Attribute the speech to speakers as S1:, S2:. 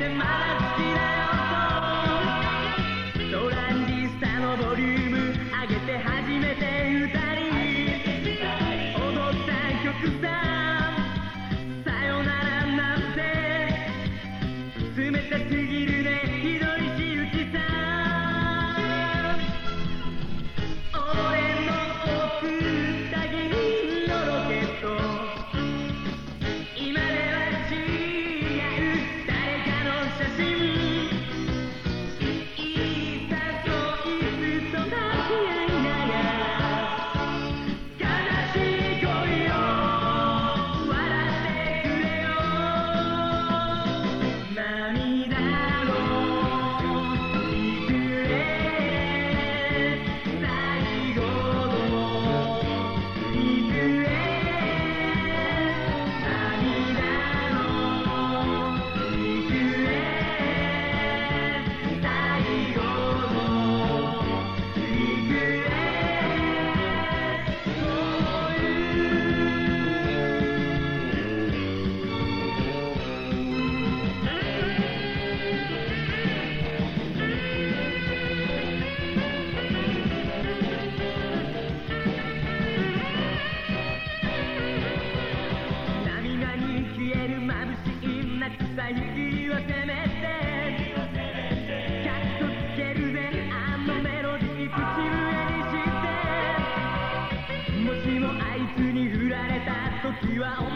S1: My. You are